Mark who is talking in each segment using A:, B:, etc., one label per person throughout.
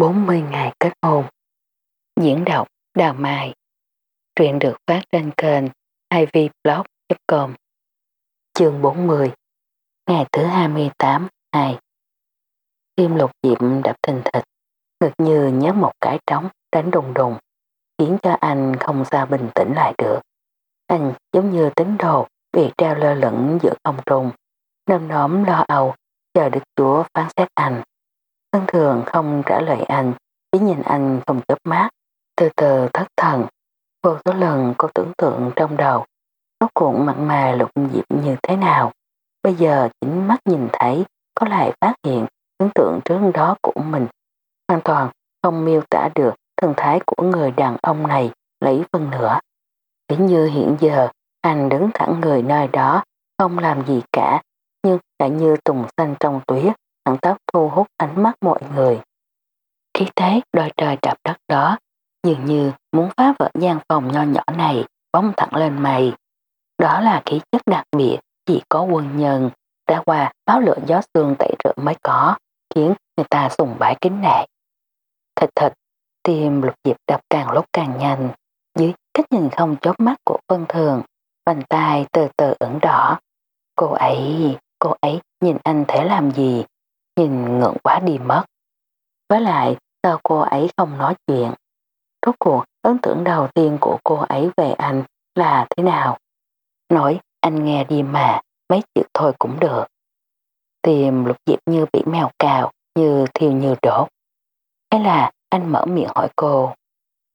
A: 40 ngày kết hôn. Diễn đọc Đào Mai Truyện được phát trên kênh ivblog.com Chương 40 Ngày thứ 28 2 Tim lục diệm đập thình thịch ngực như nhớ một cái trống đánh đùng đùng khiến cho anh không sao bình tĩnh lại được. Anh giống như tính đồ bị treo lơ lửng giữa không trung, nơm nóm lo âu, chờ Đức Chúa phán xét anh. Thân thường không trả lời anh, chỉ nhìn anh không chớp mắt, từ từ thất thần. Vô số lần cô tưởng tượng trong đầu, rốt cuộc mặn mà lục diệp như thế nào. Bây giờ chính mắt nhìn thấy, có lại phát hiện tưởng tượng trước đó của mình. Hoàn toàn không miêu tả được thần thái của người đàn ông này lấy phân nữa. Chỉ như hiện giờ, anh đứng thẳng người nơi đó, không làm gì cả, nhưng lại như tùng xanh trong tuyết, thẳng tóc thu hút ánh mắt mọi người. Khí thế đôi trời đạp đất đó, dường như muốn phá vỡ gian phòng nho nhỏ này, bóng thẳng lên mày. Đó là khí chất đặc biệt, chỉ có quân nhân, đã qua báo lửa gió xương tẩy rửa mới có, khiến người ta sùng bái kính nệ. Thịt thịt, tim lục diệp đập càng lúc càng nhanh, dưới cách nhìn không chớp mắt của Vân Thường, bàn tay từ từ ửng đỏ. Cô ấy, cô ấy nhìn anh thể làm gì, nhìn ngượng quá đi mất. Với lại, sao cô ấy không nói chuyện? Rốt cuộc, ấn tượng đầu tiên của cô ấy về anh là thế nào? Nói, anh nghe đi mà, mấy chữ thôi cũng được. Tìm lục diệp như bị mèo cào, như thiêu như đốt. Hay là anh mở miệng hỏi cô,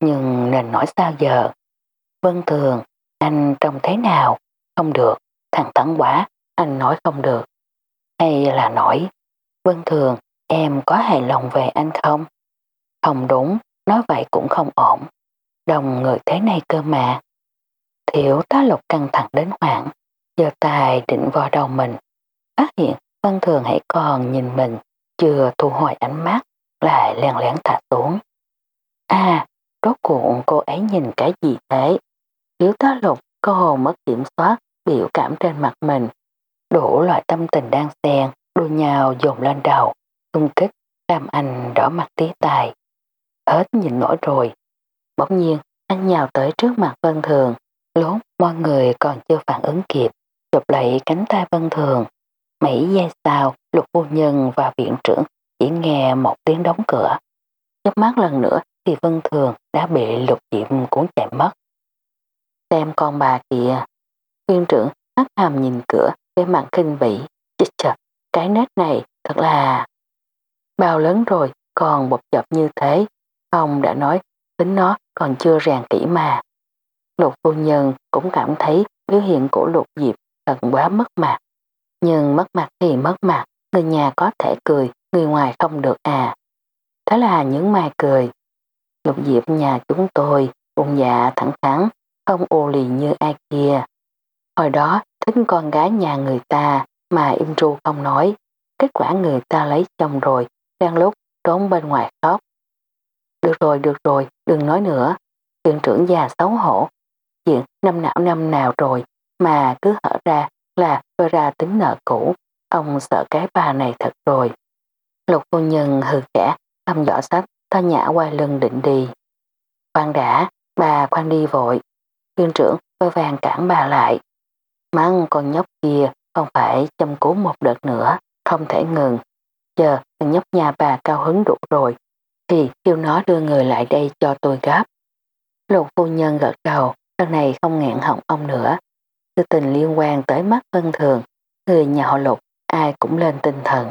A: nhưng nên nói sao giờ? Vân thường, anh trông thế nào? Không được, thằng tấn quá, anh nói không được. Hay là nói, Vân thường, em có hài lòng về anh không? Không đúng, nói vậy cũng không ổn. Đồng người thế này cơ mà. Thiểu tá lục căng thẳng đến hoảng, giờ tài định vò đầu mình. Phát hiện Vân thường hãy còn nhìn mình, chưa thu hồi ánh mắt, lại lén lén thả xuống. À, rốt cuộc cô ấy nhìn cái gì thế? Thiếu tá lục cơ hồ mất kiểm soát biểu cảm trên mặt mình. Đủ loại tâm tình đang xen, đua nhào dồn lên đầu, tung kích, làm anh đỏ mặt tí tài. Hết nhìn nổi rồi. Bỗng nhiên, anh nhào tới trước mặt Vân Thường, lúc mọi người còn chưa phản ứng kịp, chụp lấy cánh tay Vân Thường. mỹ giây sau, lục vô nhân và viện trưởng chỉ nghe một tiếng đóng cửa. Chớp mắt lần nữa thì Vân Thường đã bị lục diệm cuốn chạy mất. Xem con bà kìa. Viên trưởng hắt hàm nhìn cửa vẻ mặt kinh bỉ. Chích chật, cái nết này thật là... Bao lớn rồi còn bột dập như thế. Ông đã nói tính nó còn chưa ràng kỹ mà. Lục phu nhân cũng cảm thấy biểu hiện của lục diệp thật quá mất mặt. Nhưng mất mặt thì mất mặt, người nhà có thể cười, người ngoài không được à. Thế là những mai cười. Lục diệp nhà chúng tôi, bụng dạ thẳng thắn, không ô lì như ai kia. Hồi đó thích con gái nhà người ta mà im ru không nói. Kết quả người ta lấy chồng rồi, đang lúc trốn bên ngoài khóc. Được rồi, được rồi, đừng nói nữa. Viện trưởng già xấu hổ. Chuyện năm não năm nào rồi mà cứ hở ra là coi ra tính nợ cũ. Ông sợ cái bà này thật rồi. Lục phu nhân hừ khẽ, âm giỏ sách, ta nhã quay lưng định đi. Khoan đã, bà khoan đi vội. Viên trưởng vội vàng cản bà lại. măng con nhóc kia không phải chăm cứu một đợt nữa, không thể ngừng. Chờ thằng nhóc nhà bà cao hứng đủ rồi, thì kêu nó đưa người lại đây cho tôi gấp. Lục phu nhân gật đầu, lần này không ngẹn họng ông nữa. Sự tình liên quan tới mắt vân thường, người nhà họ lục, ai cũng lên tinh thần.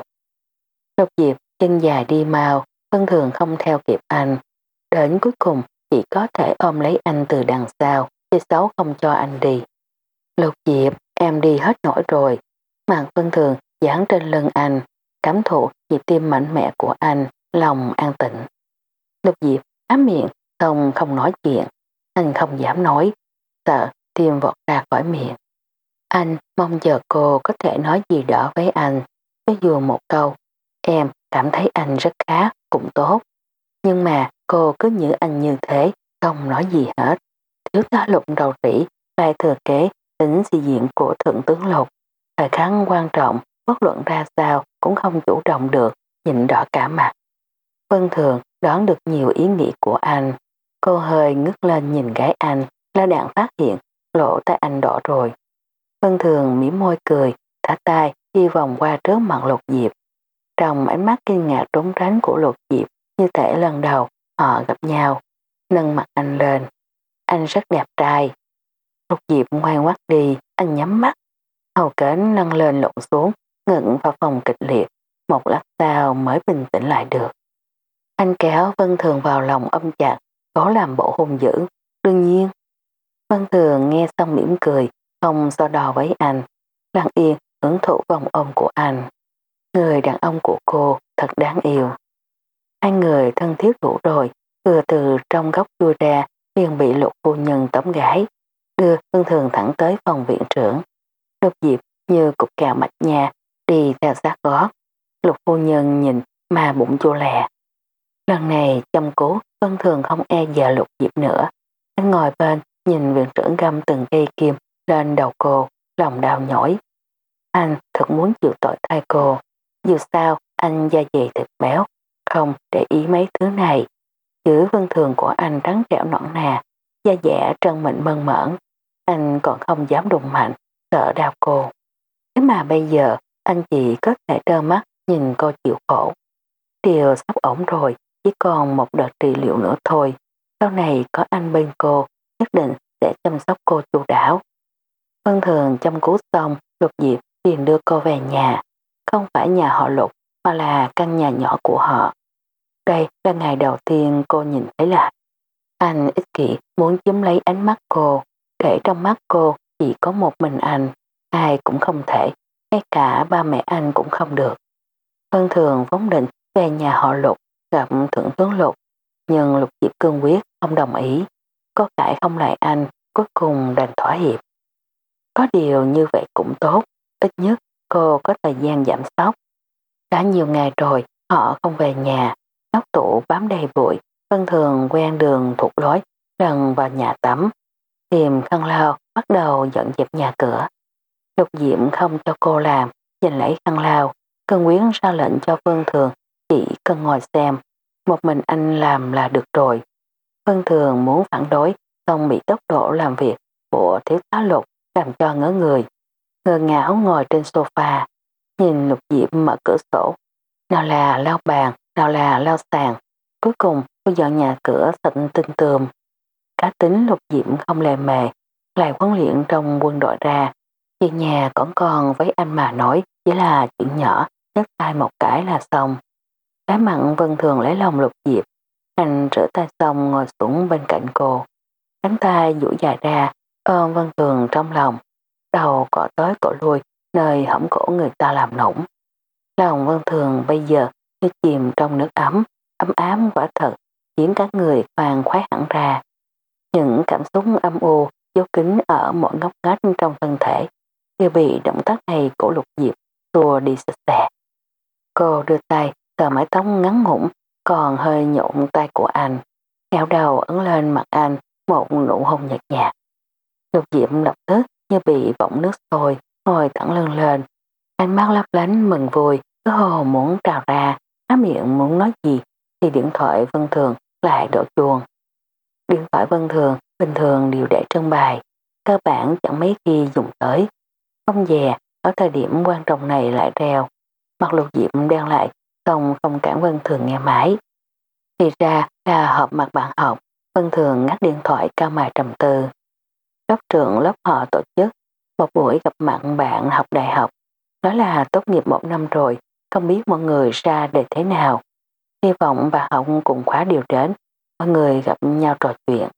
A: Lục diệp chân dài đi mau, vân thường không theo kịp anh. Đến cuối cùng chỉ có thể ôm lấy anh từ đằng sau, chơi xấu không cho anh đi. Lục diệp, em đi hết nổi rồi. Mạng vân thường dán trên lưng anh, cảm thụ nhịp tim mạnh mẽ của anh, lòng an tịnh. Lục diệp ám miệng, không không nói chuyện. Anh không dám nói, sợ tim vọt ra khỏi miệng. Anh mong chờ cô có thể nói gì đó với anh, với dù một câu, em cảm thấy anh rất khá, cũng tốt. Nhưng mà cô cứ nhớ anh như thế, không nói gì hết. Thiếu tá lục đầu rỉ, lại thừa kế tính di diện của thượng tướng lục. Thời khắc quan trọng, bất luận ra sao cũng không chủ động được, nhìn đỏ cả mặt. Vân thường đoán được nhiều ý nghĩ của anh. Cô hơi ngước lên nhìn gái anh, la đạn phát hiện, lỗ tay anh đỏ rồi. Vân Thường mỉm môi cười, thả tay, đi vòng qua trước mặt lục diệp. Trong ánh mắt kinh ngạc trốn tránh của lục diệp, như thể lần đầu họ gặp nhau, nâng mặt anh lên. Anh rất đẹp trai. Lục diệp ngoan ngoắt đi, anh nhắm mắt. Hầu kến nâng lên lộn xuống, ngựng vào phòng kịch liệt. Một lát sau mới bình tĩnh lại được. Anh kéo Vân Thường vào lòng âm chặt, có làm bộ hôn dữ. Đương nhiên. Vân Thường nghe xong mỉm cười, không so đo với anh. Lăng yên hưởng thụ vòng ôm của anh. Người đàn ông của cô thật đáng yêu. Hai người thân thiết đủ rồi, vừa từ trong góc chui ra liền bị lục phu nhân tóm gái, đưa Vân Thường thẳng tới phòng viện trưởng. Lục Diệp như cục kẹo mạch nhà, đi theo sát gót. Lục phu nhân nhìn mà bụng chua lè. Lần này chăm cố Vân Thường không e giờ Lục Diệp nữa. Anh ngồi bên nhìn viện trưởng găm từng cây kim lên đầu cô, lòng đau nhỏi. Anh thật muốn chịu tội thay cô. Dù sao, anh da dày thịt béo, không để ý mấy thứ này. Chữ vân thường của anh trắng trẻo nõn nà, da dẻ trân mịn mơn mởn. Anh còn không dám đụng mạnh, sợ đau cô. Thế mà bây giờ, anh chỉ có thể trơ mắt nhìn cô chịu khổ. Điều sắp ổn rồi, chỉ còn một đợt trị liệu nữa thôi. Sau này có anh bên cô, nhất định sẽ chăm sóc cô chu đáo. Vân thường chăm cứu xong, lục diệp liền đưa cô về nhà. Không phải nhà họ lục, mà là căn nhà nhỏ của họ. Đây là ngày đầu tiên cô nhìn thấy là anh ích kỷ muốn chiếm lấy ánh mắt cô, để trong mắt cô chỉ có một mình anh, ai cũng không thể, ngay cả ba mẹ anh cũng không được. Vân thường vốn định về nhà họ lục gặp thượng tướng lục, nhưng lục diệp cương quyết không đồng ý, có cãi không lại anh, cuối cùng đành thỏa hiệp. Có điều như vậy cũng tốt, ít nhất cô có thời gian giảm sóc. Đã nhiều ngày rồi, họ không về nhà, nóc tủ bám đầy bụi, Vân Thường quen đường thuộc lối, lần vào nhà tắm tiềm khăn lao, bắt đầu dọn dẹp nhà cửa. Lục Diệm không cho cô làm, giành lấy khăn lao, cân quyến ra lệnh cho Vân Thường chỉ cần ngồi xem, một mình anh làm là được rồi. Vân Thường muốn phản đối, không bị tốc độ làm việc của thiếu tá lục làm cho ngỡ người. Ngơ ngảo ngồi trên sofa, nhìn lục diệm mở cửa sổ. Nào là lau bàn, nào là lau sàn. Cuối cùng cô dọn nhà cửa sạch tinh tường. Cá tính lục diệm không lề mề, lại huấn luyện trong quân đội ra. Về nhà còn còn với anh mà nói chỉ là chuyện nhỏ, nhấc tay một cái là xong. Cái mặn vân thường lấy lòng lục diệp. Anh rửa tay xong ngồi xuống bên cạnh cô. Cánh tay duỗi dài ra, ôm vân thường trong lòng đầu cọ tới cọ lui, nơi hõm cổ người ta làm nũng. Lòng vân thường bây giờ như chìm trong nước ấm, ấm ám quả thật, khiến các người khoan khoái hẳn ra. Những cảm xúc âm u, dấu kính ở mọi ngóc ngách trong thân thể, đều bị động tác này của lục diệp xua đi sạch sẽ. Cô đưa tay sờ mái tóc ngắn ngủn, còn hơi nhộn tay của anh. ngẹo đầu ấn lên mặt anh một nụ hôn nhạt nhạt. Lục diệp lập tức như bị bỏng nước sôi, ngồi thẳng lưng lên. Ánh mắt lấp lánh mừng vui, cứ hồ muốn trào ra, há miệng muốn nói gì, thì điện thoại Vân Thường lại đổ chuông. Điện thoại Vân Thường bình thường đều để trưng bày, cơ bản chẳng mấy khi dùng tới. Không dè, ở thời điểm quan trọng này lại reo. Mặt lục diệm đen lại, xong không cản Vân Thường nghe máy. Thì ra là họp mặt bạn học, Vân Thường ngắt điện thoại cao mài trầm tư lớp trưởng lớp họ tổ chức một buổi gặp mặt bạn học đại học. Nói là tốt nghiệp một năm rồi, không biết mọi người ra để thế nào. Hy vọng bà Hồng cùng khóa điều đến, mọi người gặp nhau trò chuyện.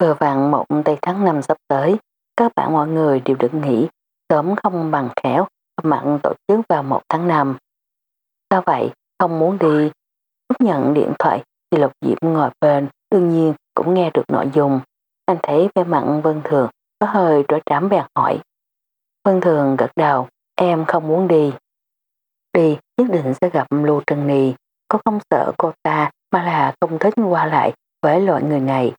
A: Vừa vặn một tây tháng năm sắp tới, các bạn mọi người đều được nghỉ, sớm không bằng khéo, Mặn tổ chức vào một tháng năm. Sao vậy, không muốn đi? Lúc nhận điện thoại thì Lục Diệp ngồi bên, đương nhiên cũng nghe được nội dung. Anh thấy vẻ mặn Vân Thường có hơi trở trám bèn hỏi. Vân Thường gật đầu, em không muốn đi. Đi nhất định sẽ gặp Lưu Trần Nì, có không sợ cô ta mà là không thích qua lại với loại người này.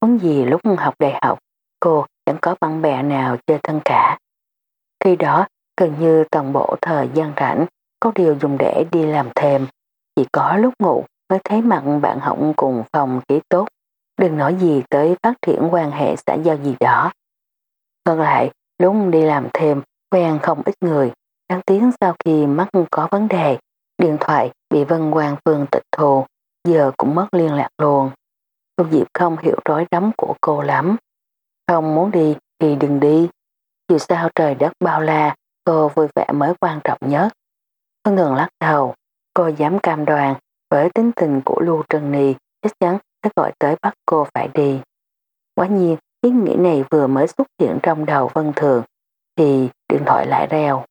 A: Muốn gì lúc học đại học, cô chẳng có bạn bè nào chơi thân cả. Khi đó, gần như toàn bộ thời gian rảnh có điều dùng để đi làm thêm. Chỉ có lúc ngủ mới thấy mặt bạn hỏng cùng phòng ký tốt. Đừng nói gì tới phát triển quan hệ xã giao gì đó. Ngược lại, lúc đi làm thêm, quen không ít người. Đáng tiếng sau khi mắt có vấn đề, điện thoại bị Vân Quang Phương tịch thu giờ cũng mất liên lạc luôn. Cô Diệp không hiểu rối rắm của cô lắm. Không muốn đi thì đừng đi. Dù sao trời đất bao la, cô vui vẻ mới quan trọng nhất. Hương ngừng lắc đầu, cô dám cam đoan với tính tình của Lưu Trần Nì chắc chắn sẽ gọi tới bắt cô phải đi. Quá nhiên, ý nghĩ này vừa mới xuất hiện trong đầu Vân Thường, thì điện thoại lại reo.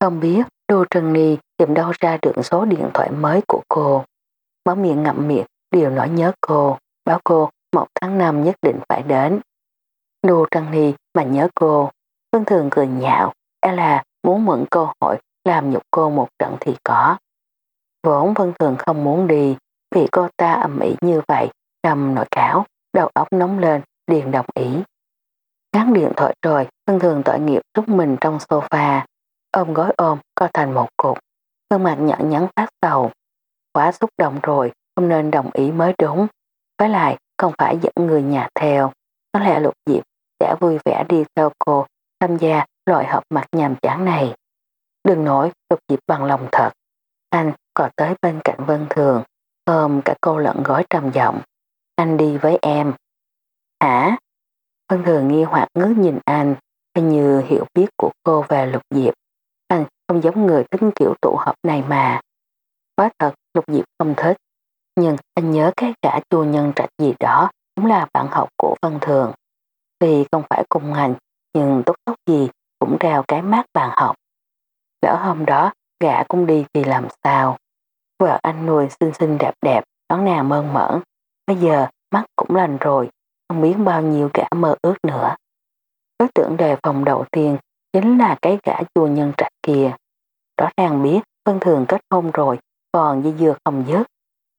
A: Không biết Lưu Trần Nì tìm đâu ra được số điện thoại mới của cô. Mở miệng ngậm miệng, đều nói nhớ cô, báo cô một tháng năm nhất định phải đến. Đô Trăng Ni mà nhớ cô, Vân Thường cười nhạo, e là muốn mượn cơ hội làm nhục cô một trận thì có. Vốn Vân Thường không muốn đi, vì cô ta ầm ĩ như vậy, đầm nội cáo, đầu óc nóng lên, liền đồng ý. Ngắn điện thoại rồi, Vân Thường tội nghiệp rút mình trong sofa, ôm gối ôm, co thành một cục, gương mặt nhỏ nhắn phát sầu. Quá xúc động rồi, không nên đồng ý mới đúng. Với lại, không phải dẫn người nhà theo, có lẽ lục diệp sẽ vui vẻ đi theo cô tham gia loại họp mặt nhàm chán này. Đừng nổi lục diệp bằng lòng thật. Anh còn tới bên cạnh Vân Thường, ôm cả cô lẫn gói trầm giọng. Anh đi với em. Hả? Vân Thường nghi hoặc ngước nhìn anh, hình như hiểu biết của cô về lục diệp. Anh không giống người tính kiểu tụ họp này mà. Quá thật, lục diệp không thích. Nhưng anh nhớ cái cả chùa nhân trạch gì đó cũng là bạn học của Vân Thường. Vì không phải cùng ngành, nhưng tốt tốt gì cũng đeo cái mát bạn học. Lỡ hôm đó gã cũng đi thì làm sao. Vợ anh nuôi xinh xinh đẹp đẹp, đón nàng mơn mởn. Bây giờ mắt cũng lành rồi, không biết bao nhiêu gã mơ ước nữa. Đối tượng đề phòng đầu tiên chính là cái gã chùa nhân trạch kia. Rõ ràng biết Vân Thường kết hôn rồi, còn dây dưa không dứt.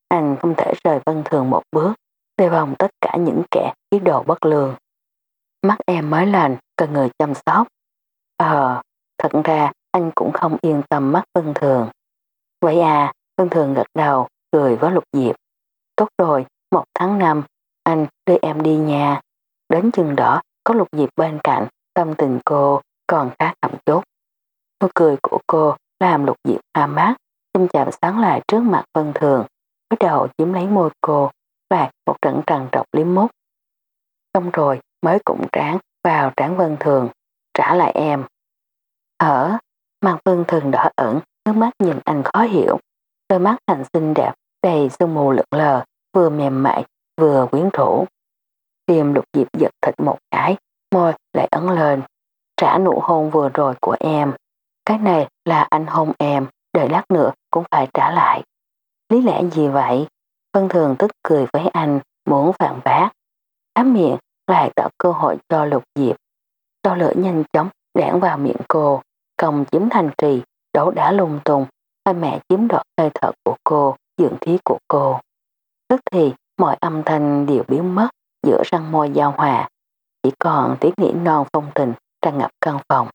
A: Anh không thể rời Vân Thường một bước, đề phòng tất cả những kẻ ý đồ bất lương. Mắt em mới lành, cần người chăm sóc. Ờ, thật ra anh cũng không yên tâm mắt Vân Thường. Vậy à, Vân Thường gật đầu, cười với Lục Diệp. Tốt rồi, một tháng năm, anh đưa em đi nhà. Đến chừng đó, có Lục Diệp bên cạnh, tâm tình cô còn khá thậm chút. Nụ cười của cô làm Lục Diệp hoa mát, chăm chạm sáng lại trước mặt Vân Thường, cúi đầu chiếm lấy môi cô, và một trận trằn trọc liếm mút. Xong rồi mới cũng tráng vào tráng Vân Thường, trả lại em. Ở, Mặt Vân Thường đỏ ẩn, nước mắt nhìn anh khó hiểu. Đôi mắt thành xinh đẹp, đầy sương mù lượn lờ, vừa mềm mại, vừa quyến rũ. tiêm lục diệp giật thịt một cái, môi lại ấn lên. Trả nụ hôn vừa rồi của em. Cái này là anh hôn em, đợi lát nữa cũng phải trả lại. Lý lẽ gì vậy? Vân Thường tức cười với anh, muốn phản bác. Ám miệng lại tạo cơ hội cho lục diệp. Cho lửa nhanh chóng đẻn vào miệng cô, còng chiếm thành trì, đấu đá lung tung, hai mẹ chiếm đoạt hơi thở của cô, dưỡng khí của cô. Tức thì mọi âm thanh đều biến mất giữa răng môi giao hòa, chỉ còn tiếng nghĩ non phong tình tràn ngập căn phòng.